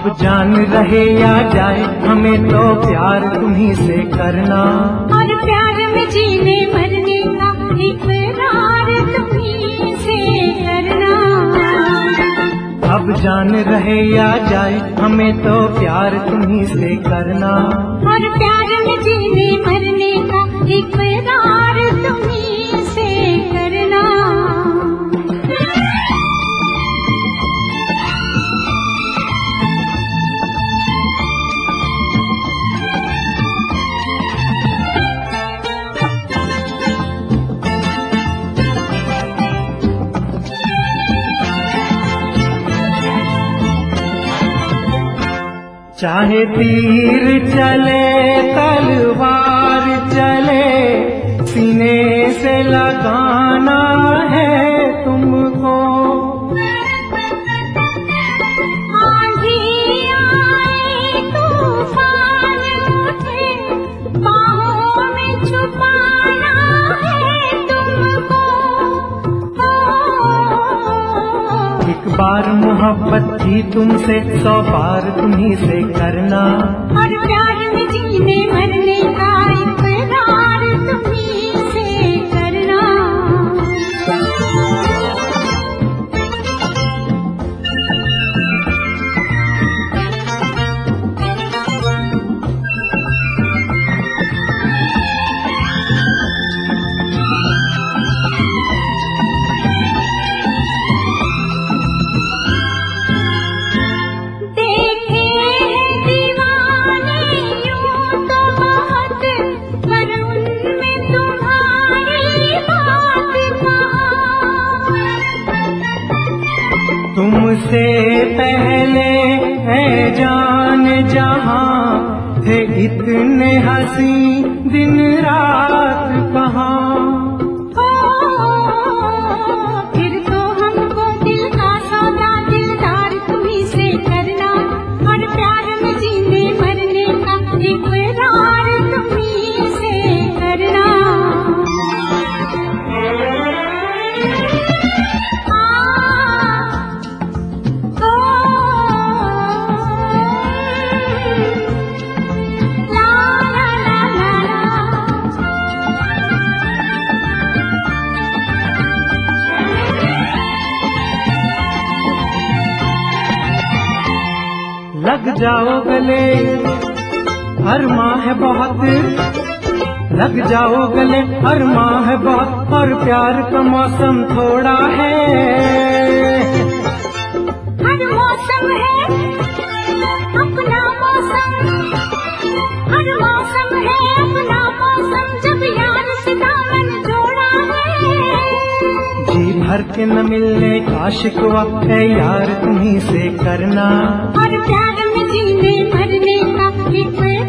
अब जान रहे या जाए हमें तो प्यार तुम्ही से करना। और प्यार में जीने मरने का इकरार तुम्ही से करना। अब जान रहे या जाए हमें तो प्यार तुम्ही से करना। और प्यार में जीने मरने का इकरार तुम्ही चाहे तीर चले तलवार चले सीने एक बार मोहब्बत की तुमसे सौ बार तुम्हें से करना। और प्यार में तुमसे पहले है जान जहाँ थे इतने हँसी दिन रात कहाँ। लग जाओ गले। हर माँ है बहुत। लग जाओ गले। हर माँ है बहुत। और प्यार का मौसम थोड़ा है। हर मौसम है। भर के न मिलने का शिकवा है यार तुम्ही से करना। और प्यार में जीने, मरने का इकरार